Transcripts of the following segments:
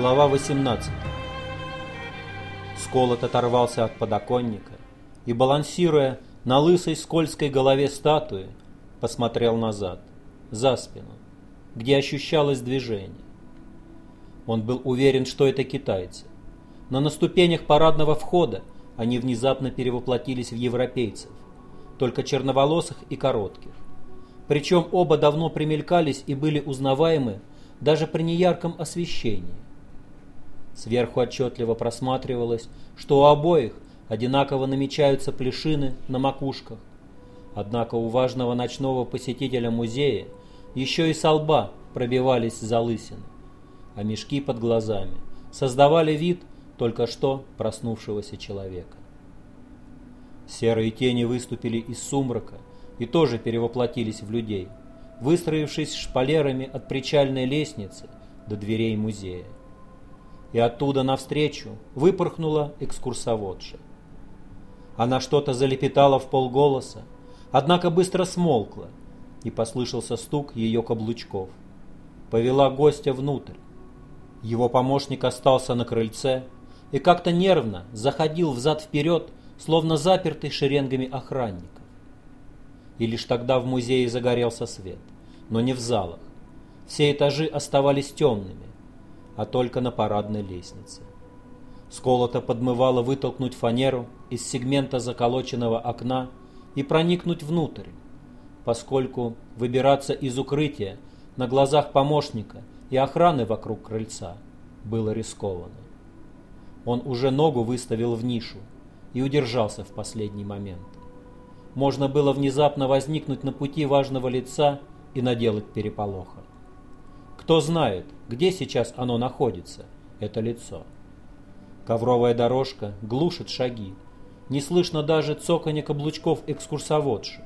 Глава 18 Сколот оторвался от подоконника и, балансируя на лысой скользкой голове статуи, посмотрел назад, за спину, где ощущалось движение. Он был уверен, что это китайцы. Но на ступенях парадного входа они внезапно перевоплотились в европейцев, только черноволосых и коротких. Причем оба давно примелькались и были узнаваемы даже при неярком освещении. Сверху отчетливо просматривалось, что у обоих одинаково намечаются плешины на макушках. Однако у важного ночного посетителя музея еще и со лба пробивались залысины, а мешки под глазами создавали вид только что проснувшегося человека. Серые тени выступили из сумрака и тоже перевоплотились в людей, выстроившись шпалерами от причальной лестницы до дверей музея. И оттуда навстречу выпорхнула экскурсоводша. Она что-то залепетала в полголоса, однако быстро смолкла, и послышался стук ее каблучков. Повела гостя внутрь. Его помощник остался на крыльце и как-то нервно заходил взад-вперед, словно запертый шеренгами охранников и лишь тогда в музее загорелся свет, но не в залах. Все этажи оставались темными, а только на парадной лестнице. Сколото подмывало вытолкнуть фанеру из сегмента заколоченного окна и проникнуть внутрь, поскольку выбираться из укрытия на глазах помощника и охраны вокруг крыльца было рискованно. Он уже ногу выставил в нишу и удержался в последний момент можно было внезапно возникнуть на пути важного лица и наделать переполоха. Кто знает, где сейчас оно находится, это лицо. Ковровая дорожка глушит шаги, не слышно даже цоканья каблучков экскурсоводши.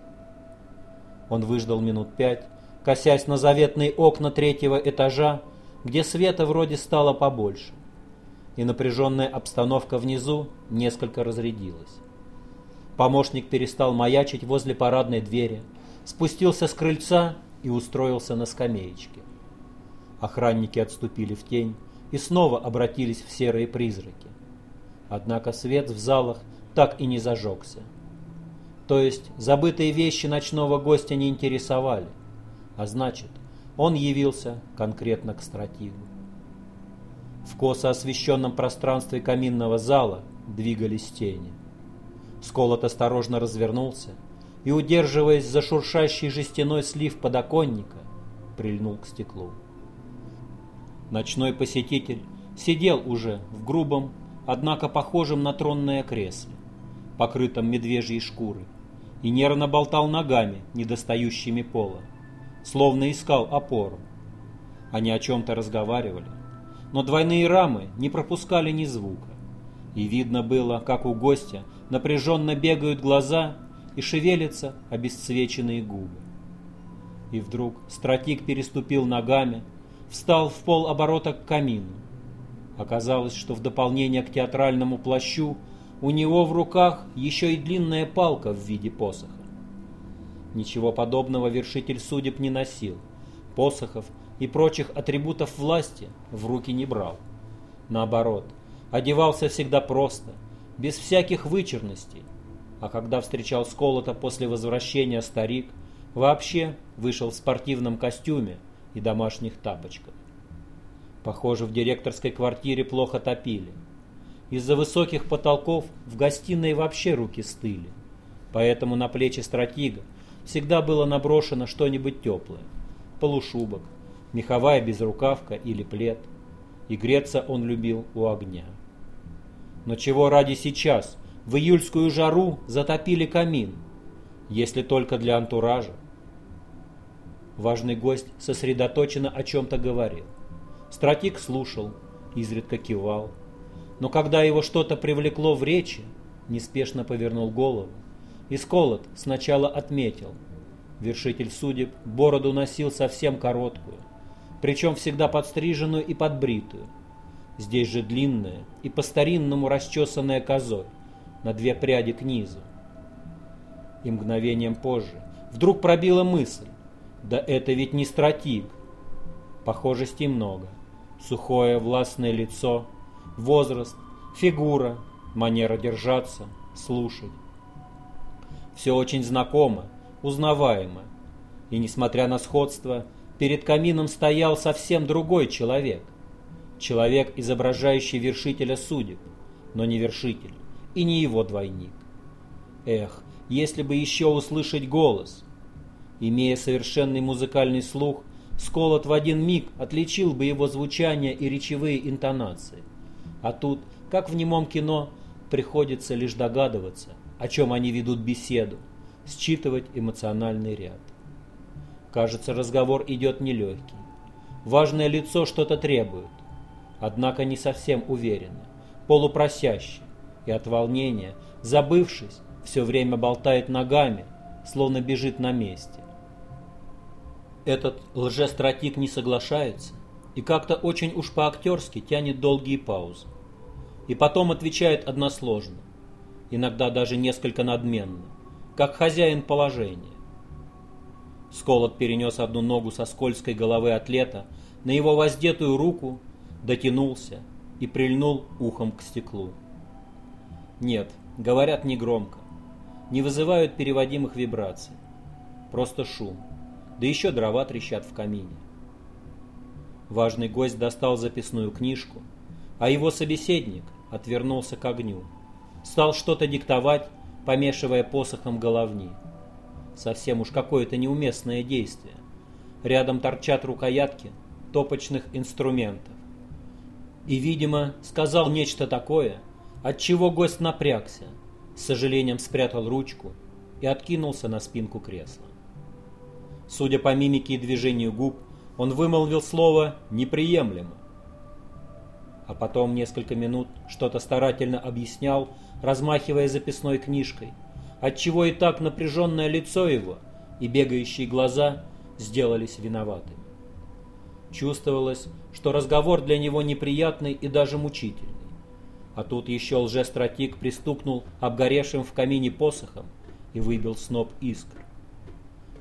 Он выждал минут пять, косясь на заветные окна третьего этажа, где света вроде стало побольше, и напряженная обстановка внизу несколько разрядилась. Помощник перестал маячить возле парадной двери, спустился с крыльца и устроился на скамеечке. Охранники отступили в тень и снова обратились в серые призраки. Однако свет в залах так и не зажегся. То есть забытые вещи ночного гостя не интересовали, а значит, он явился конкретно к стратегу. В косо освещенном пространстве каминного зала двигались тени. Сколот осторожно развернулся и, удерживаясь за шуршащий жестяной слив подоконника, прильнул к стеклу. Ночной посетитель сидел уже в грубом, однако похожем на тронное кресле, покрытом медвежьей шкурой, и нервно болтал ногами, недостающими пола, словно искал опору. Они о чем-то разговаривали, но двойные рамы не пропускали ни звука, и видно было, как у гостя напряженно бегают глаза и шевелятся обесцвеченные губы. И вдруг стратик переступил ногами, встал в пол оборота к камину. Оказалось, что в дополнение к театральному плащу у него в руках еще и длинная палка в виде посоха. Ничего подобного вершитель судеб не носил, посохов и прочих атрибутов власти в руки не брал. Наоборот, одевался всегда просто – без всяких вычурностей. А когда встречал Сколота после возвращения старик, вообще вышел в спортивном костюме и домашних тапочках. Похоже, в директорской квартире плохо топили. Из-за высоких потолков в гостиной вообще руки стыли. Поэтому на плечи стратега всегда было наброшено что-нибудь теплое. Полушубок, меховая безрукавка или плед. И греться он любил у огня. Но чего ради сейчас? В июльскую жару затопили камин, если только для антуража. Важный гость сосредоточенно о чем-то говорил. Стратик слушал, изредка кивал. Но когда его что-то привлекло в речи, неспешно повернул голову. И Сколот сначала отметил. Вершитель судеб бороду носил совсем короткую, причем всегда подстриженную и подбритую, Здесь же длинная и по-старинному расчесанная козой, на две пряди к низу. И мгновением позже вдруг пробила мысль, да это ведь не стратик. Похожестей много. Сухое властное лицо, возраст, фигура, манера держаться, слушать. Все очень знакомо, узнаваемо. И несмотря на сходство, перед камином стоял совсем другой человек. Человек, изображающий вершителя судеб, но не вершитель, и не его двойник. Эх, если бы еще услышать голос. Имея совершенный музыкальный слух, Сколот в один миг отличил бы его звучание и речевые интонации. А тут, как в немом кино, приходится лишь догадываться, о чем они ведут беседу, считывать эмоциональный ряд. Кажется, разговор идет нелегкий. Важное лицо что-то требует, однако не совсем уверенно, полупросяще, и от волнения, забывшись, все время болтает ногами, словно бежит на месте. Этот лжестратик не соглашается и как-то очень уж по-актерски тянет долгие паузы. И потом отвечает односложно, иногда даже несколько надменно, как хозяин положения. Сколот перенес одну ногу со скользкой головы атлета на его воздетую руку, дотянулся и прильнул ухом к стеклу. Нет, говорят негромко, не вызывают переводимых вибраций, просто шум, да еще дрова трещат в камине. Важный гость достал записную книжку, а его собеседник отвернулся к огню, стал что-то диктовать, помешивая посохом головни. Совсем уж какое-то неуместное действие. Рядом торчат рукоятки топочных инструментов. И, видимо, сказал нечто такое, от чего гость напрягся, с сожалением спрятал ручку и откинулся на спинку кресла. Судя по мимике и движению губ, он вымолвил слово «неприемлемо». А потом несколько минут что-то старательно объяснял, размахивая записной книжкой, отчего и так напряженное лицо его и бегающие глаза сделались виноватыми. Чувствовалось, что разговор для него неприятный и даже мучительный. А тут еще лжестратик пристукнул обгоревшим в камине посохом и выбил сноп искр.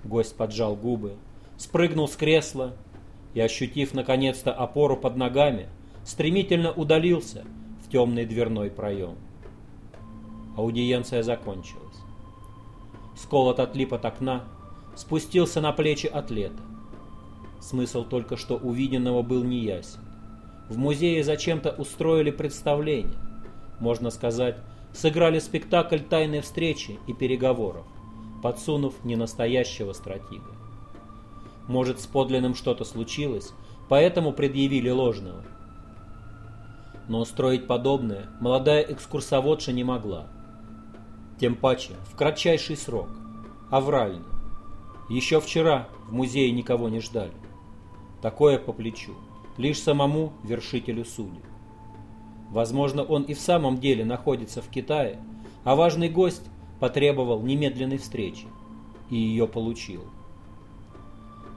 Гость поджал губы, спрыгнул с кресла и, ощутив наконец-то опору под ногами, стремительно удалился в темный дверной проем. Аудиенция закончилась. Сколот отлип от окна, спустился на плечи атлета. Смысл только что увиденного был неясен. В музее зачем-то устроили представление. Можно сказать, сыграли спектакль тайной встречи и переговоров, подсунув ненастоящего стратега. Может, с подлинным что-то случилось, поэтому предъявили ложного. Но устроить подобное молодая экскурсоводша не могла. Тем паче, в кратчайший срок, аврально. Еще вчера в музее никого не ждали. Такое по плечу лишь самому вершителю судеб. Возможно, он и в самом деле находится в Китае, а важный гость потребовал немедленной встречи и ее получил.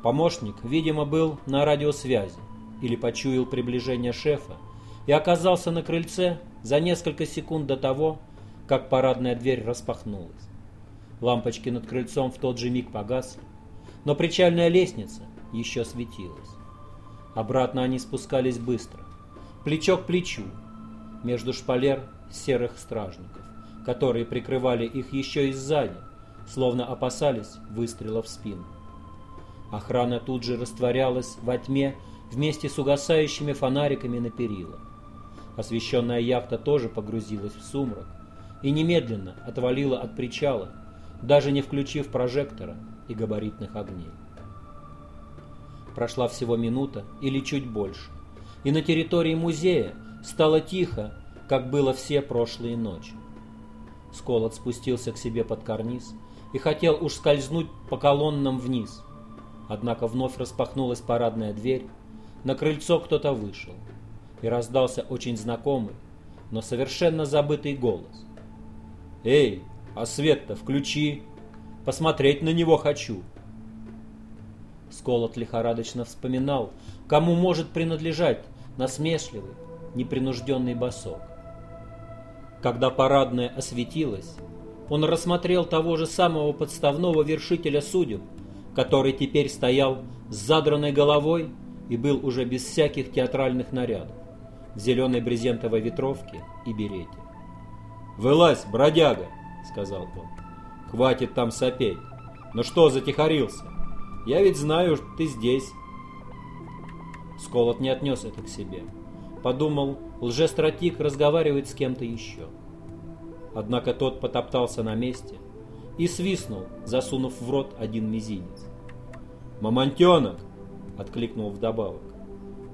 Помощник, видимо, был на радиосвязи или почуял приближение шефа и оказался на крыльце за несколько секунд до того, как парадная дверь распахнулась. Лампочки над крыльцом в тот же миг погасли, но причальная лестница еще светилась. Обратно они спускались быстро, плечо к плечу, между шпалер серых стражников, которые прикрывали их еще и сзади, словно опасались выстрела в спину. Охрана тут же растворялась во тьме вместе с угасающими фонариками на перила. Освещенная яхта тоже погрузилась в сумрак и немедленно отвалила от причала, даже не включив прожектора и габаритных огней. Прошла всего минута или чуть больше, и на территории музея стало тихо, как было все прошлые ночи. Сколот спустился к себе под карниз и хотел уж скользнуть по колоннам вниз. Однако вновь распахнулась парадная дверь, на крыльцо кто-то вышел, и раздался очень знакомый, но совершенно забытый голос. «Эй, а свет-то включи! Посмотреть на него хочу!» Сколот лихорадочно вспоминал, кому может принадлежать насмешливый, непринужденный босок. Когда парадная осветилась, он рассмотрел того же самого подставного вершителя судеб, который теперь стоял с задранной головой и был уже без всяких театральных нарядов, в зеленой брезентовой ветровке и берете. «Вылазь, бродяга!» — сказал он. «Хватит там сопеть! Ну что затихарился? Я ведь знаю, ты здесь!» Сколот не отнес это к себе. Подумал, лжестратик разговаривает с кем-то еще. Однако тот потоптался на месте и свистнул, засунув в рот один мизинец. «Мамонтенок!» — откликнул вдобавок.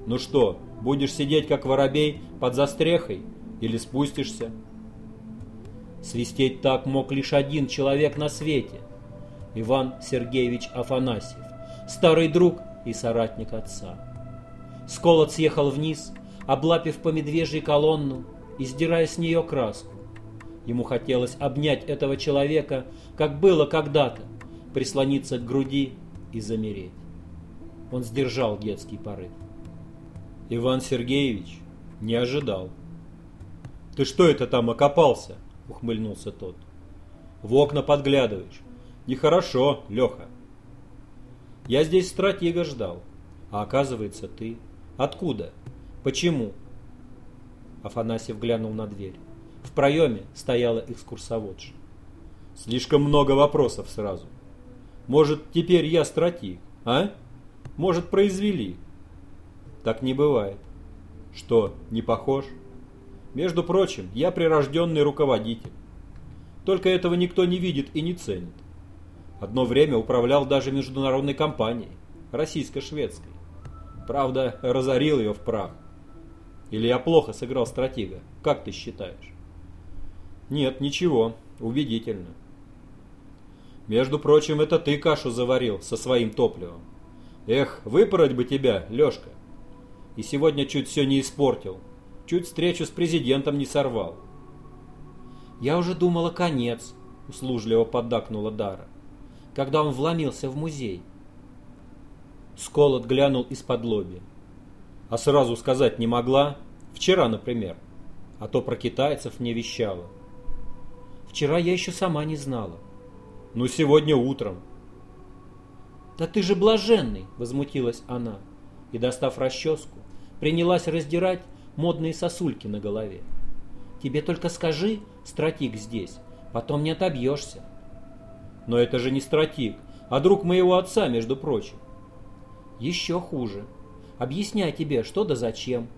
«Ну что, будешь сидеть как воробей под застрехой или спустишься?» Свистеть так мог лишь один человек на свете — Иван Сергеевич Афанасьев, старый друг и соратник отца. Сколот съехал вниз, облапив по медвежьей колонну и сдирая с нее краску. Ему хотелось обнять этого человека, как было когда-то, прислониться к груди и замереть. Он сдержал детский порыв. Иван Сергеевич не ожидал. «Ты что это там окопался?» — ухмыльнулся тот. «В окна подглядываешь. Нехорошо, Леха». «Я здесь стратега ждал, а оказывается ты. Откуда? Почему?» Афанасьев глянул на дверь. В проеме стояла экскурсоводша. «Слишком много вопросов сразу. Может, теперь я стратег, а? Может, произвели?» «Так не бывает». «Что, не похож?» Между прочим, я прирожденный руководитель. Только этого никто не видит и не ценит. Одно время управлял даже международной компанией, российско-шведской. Правда, разорил ее в прах. Или я плохо сыграл стратега, как ты считаешь? Нет, ничего, убедительно. Между прочим, это ты кашу заварил со своим топливом. Эх, выпороть бы тебя, Лешка. И сегодня чуть все не испортил, Чуть встречу с президентом не сорвал. «Я уже думала, конец», — услужливо поддакнула Дара, когда он вломился в музей. Сколот глянул из-под лоби. А сразу сказать не могла, вчера, например, а то про китайцев не вещала. Вчера я еще сама не знала. Ну, сегодня утром. Да ты же блаженный, возмутилась она и, достав расческу, принялась раздирать модные сосульки на голове. Тебе только скажи, стратик здесь, потом не отобьешься. Но это же не стратик, а друг моего отца, между прочим. Еще хуже. Объясняй тебе, что да зачем,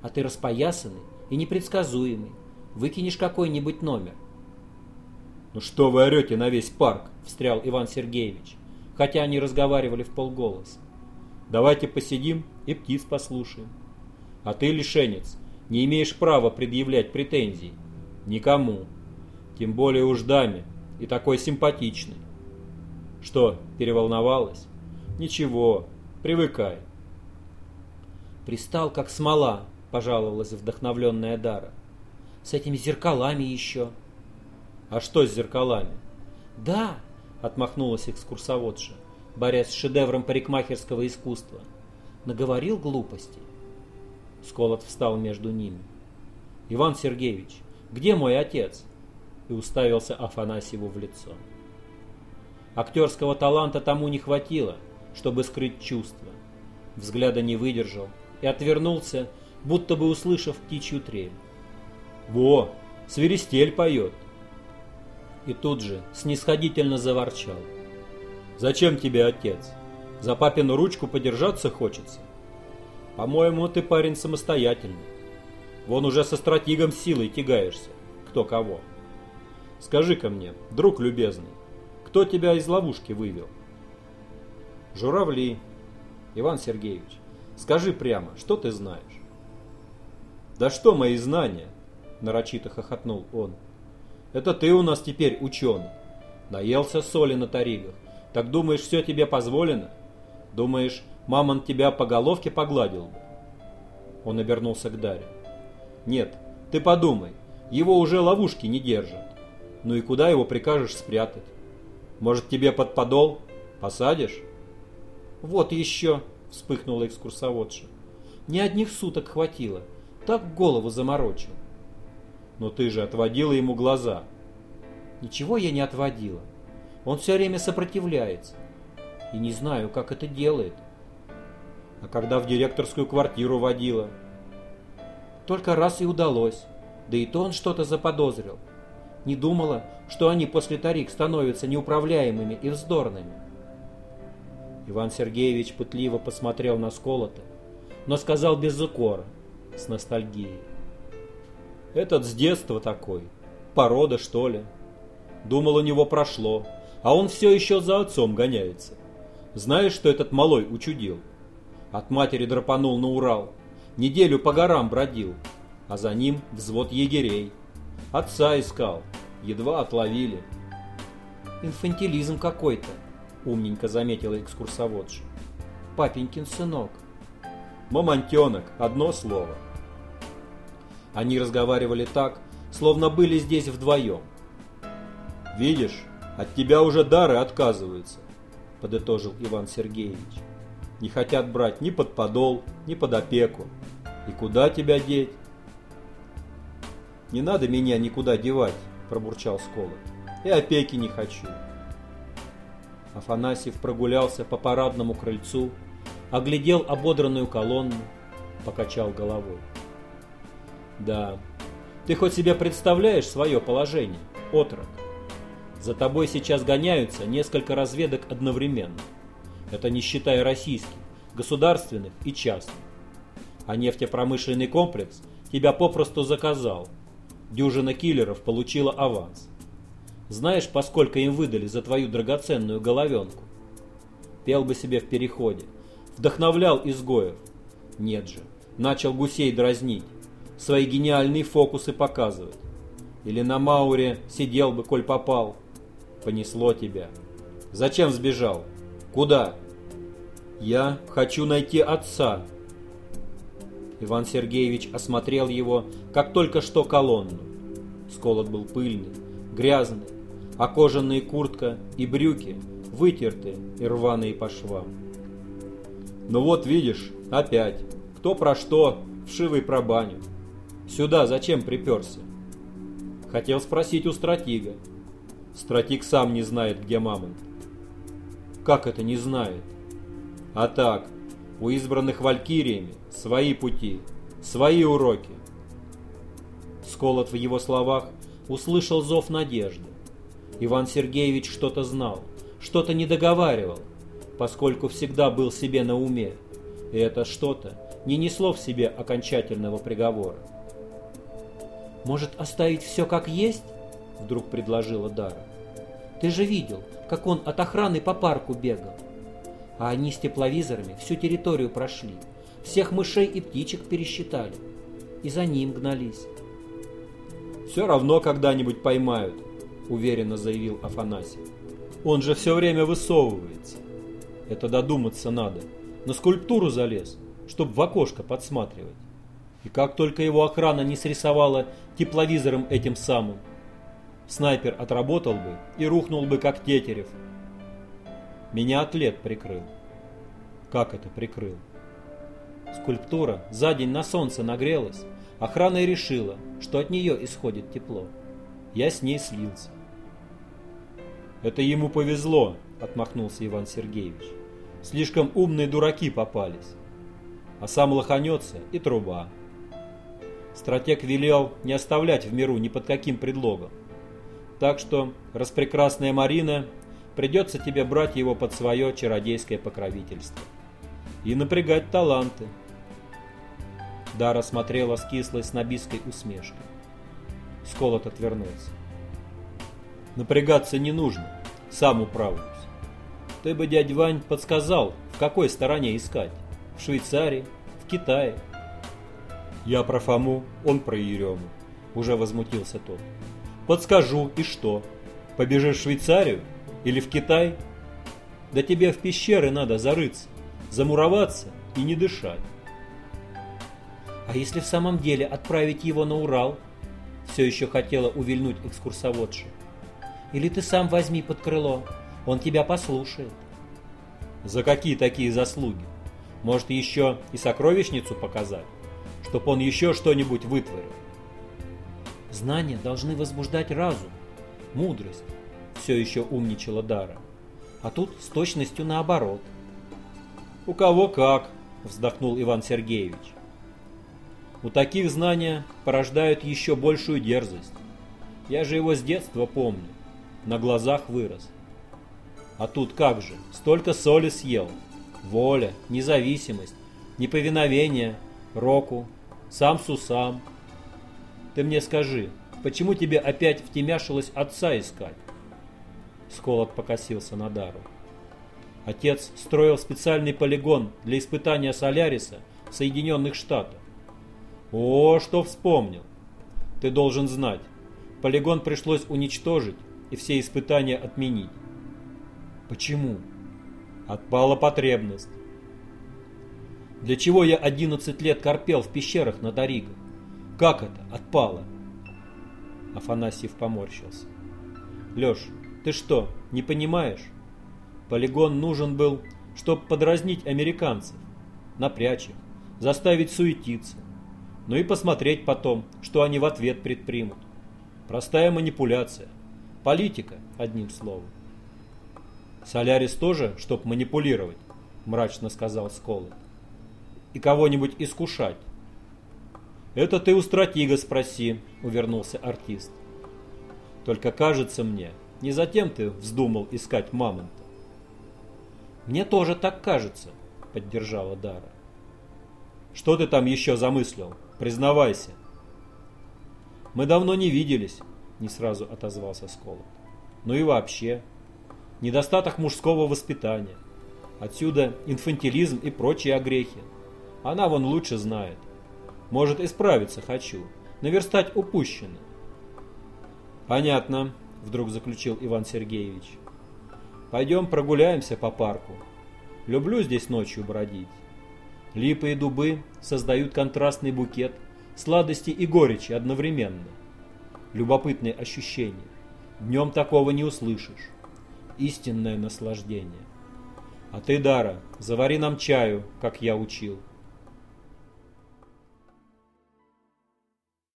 а ты распоясанный и непредсказуемый. Выкинешь какой-нибудь номер. «Ну что вы орете на весь парк?» – встрял Иван Сергеевич, хотя они разговаривали в полголоса. «Давайте посидим и птиц послушаем». А ты, лишенец, не имеешь права предъявлять претензий. Никому. Тем более уж даме. И такой симпатичный. Что, переволновалась? Ничего, привыкай. Пристал, как смола, пожаловалась вдохновленная Дара. С этими зеркалами еще. А что с зеркалами? Да, отмахнулась экскурсоводша, борясь с шедевром парикмахерского искусства. Наговорил глупостей. Сколот встал между ними. «Иван Сергеевич, где мой отец?» И уставился Афанасьеву в лицо. Актерского таланта тому не хватило, чтобы скрыть чувства. Взгляда не выдержал и отвернулся, будто бы услышав птичью трель. «Во, свиристель поет!» И тут же снисходительно заворчал. «Зачем тебе отец? За папину ручку подержаться хочется?» По-моему, ты парень самостоятельный. Вон уже со стратегом силой тягаешься. Кто кого. Скажи-ка мне, друг любезный, кто тебя из ловушки вывел? Журавли. Иван Сергеевич, скажи прямо, что ты знаешь? Да что мои знания? Нарочито хохотнул он. Это ты у нас теперь ученый. Наелся соли на таригах. Так думаешь, все тебе позволено? Думаешь, Мамон тебя по головке погладил бы. Он обернулся к Даре. Нет, ты подумай, его уже ловушки не держат. Ну и куда его прикажешь спрятать? Может тебе под подол? Посадишь? Вот еще, вспыхнула экскурсоводша. Ни одних суток хватило. Так голову заморочил. Но ты же отводила ему глаза. Ничего я не отводила. Он все время сопротивляется. И не знаю, как это делает. А когда в директорскую квартиру водила? Только раз и удалось. Да и то он что-то заподозрил. Не думала, что они после Тарик становятся неуправляемыми и вздорными. Иван Сергеевич пытливо посмотрел на Сколота, но сказал без укора, с ностальгией. Этот с детства такой, порода что ли. Думал, у него прошло, а он все еще за отцом гоняется. Знаешь, что этот малой учудил? От матери драпанул на Урал, неделю по горам бродил, а за ним взвод егерей. Отца искал, едва отловили. Инфантилизм какой-то, умненько заметила экскурсоводша. Папенькин сынок. Мамонтенок, одно слово. Они разговаривали так, словно были здесь вдвоем. «Видишь, от тебя уже дары отказываются», — подытожил Иван Сергеевич. «Не хотят брать ни под подол, ни под опеку. И куда тебя деть?» «Не надо меня никуда девать», — пробурчал Сколот. «И опеки не хочу». Афанасьев прогулялся по парадному крыльцу, оглядел ободранную колонну, покачал головой. Да, ты хоть себе представляешь свое положение, отрок? За тобой сейчас гоняются несколько разведок одновременно. Это не считая российских, государственных и частных. А нефтепромышленный комплекс тебя попросту заказал. Дюжина киллеров получила аванс. Знаешь, поскольку им выдали за твою драгоценную головенку? Пел бы себе в переходе. Вдохновлял изгоев. Нет же. Начал гусей дразнить свои гениальные фокусы показывать. Или на Мауре сидел бы, коль попал. Понесло тебя. Зачем сбежал? Куда? Я хочу найти отца. Иван Сергеевич осмотрел его, как только что колонну. Сколот был пыльный, грязный, а кожаные куртка и брюки вытерты и рваные по швам. Ну вот видишь, опять, кто про что, вшивый про баню. Сюда зачем приперся? Хотел спросить у стратега. Стратег сам не знает, где мамонт. Как это не знает? А так, у избранных валькириями свои пути, свои уроки. Сколот в его словах услышал зов надежды. Иван Сергеевич что-то знал, что-то не договаривал, поскольку всегда был себе на уме, и это что-то не несло в себе окончательного приговора. «Может, оставить все как есть?» — вдруг предложила Дара. «Ты же видел, как он от охраны по парку бегал. А они с тепловизорами всю территорию прошли, всех мышей и птичек пересчитали, и за ним гнались». «Все равно когда-нибудь поймают», — уверенно заявил Афанасий. «Он же все время высовывается. Это додуматься надо. На скульптуру залез, чтоб в окошко подсматривать. И как только его охрана не срисовала тепловизором этим самым, снайпер отработал бы и рухнул бы, как Тетерев. Меня атлет прикрыл. Как это прикрыл? Скульптура за день на солнце нагрелась. Охрана и решила, что от нее исходит тепло. Я с ней слился. «Это ему повезло», — отмахнулся Иван Сергеевич. «Слишком умные дураки попались. А сам лоханется и труба». Стратег велел не оставлять в миру ни под каким предлогом. Так что, распрекрасная Марина, придется тебе брать его под свое чародейское покровительство. И напрягать таланты. Дара смотрела с кислой снобистской усмешкой. Сколот отвернулся. Напрягаться не нужно, сам управлюсь. Ты бы, дядь Вань, подсказал, в какой стороне искать. В Швейцарии, в Китае, я про Фому, он про Ерему. Уже возмутился тот. Подскажу, и что? Побежишь в Швейцарию? Или в Китай? Да тебе в пещеры надо зарыться, замуроваться и не дышать. А если в самом деле отправить его на Урал? Все еще хотела увильнуть экскурсоводша. Или ты сам возьми под крыло, он тебя послушает. За какие такие заслуги? Может еще и сокровищницу показать? чтоб он еще что-нибудь вытворил. Знания должны возбуждать разум, мудрость, все еще умничала Дара. А тут с точностью наоборот. У кого как, вздохнул Иван Сергеевич. У таких знания порождают еще большую дерзость. Я же его с детства помню. На глазах вырос. А тут как же, столько соли съел. Воля, независимость, неповиновение, року, сам сусам. Ты мне скажи, почему тебе опять втемяшилось отца искать? Сколот покосился на Дару. Отец строил специальный полигон для испытания Соляриса в Соединенных Штатах. О, что вспомнил! Ты должен знать, полигон пришлось уничтожить и все испытания отменить. Почему? Отпала потребность. Для чего я 11 лет корпел в пещерах на Дориго? Как это? Отпало. Афанасьев поморщился. Леш, ты что, не понимаешь? Полигон нужен был, чтобы подразнить американцев, напрячь их, заставить суетиться, ну и посмотреть потом, что они в ответ предпримут. Простая манипуляция. Политика, одним словом. «Солярис тоже, чтоб манипулировать», — мрачно сказал Сколот. «И кого-нибудь искушать». «Это ты у стратега спроси», — увернулся артист. «Только кажется мне, не затем ты вздумал искать мамонта». «Мне тоже так кажется», — поддержала Дара. «Что ты там еще замыслил? Признавайся». «Мы давно не виделись», — не сразу отозвался Сколот. «Ну и вообще, недостаток мужского воспитания. Отсюда инфантилизм и прочие огрехи. Она вон лучше знает. Может, исправиться хочу, наверстать упущенное». «Понятно», — вдруг заключил Иван Сергеевич. «Пойдем прогуляемся по парку. Люблю здесь ночью бродить. Липы и дубы создают контрастный букет сладости и горечи одновременно. Любопытные ощущения. Днем такого не услышишь. Истинное наслаждение. А ты, Дара, завари нам чаю, как я учил.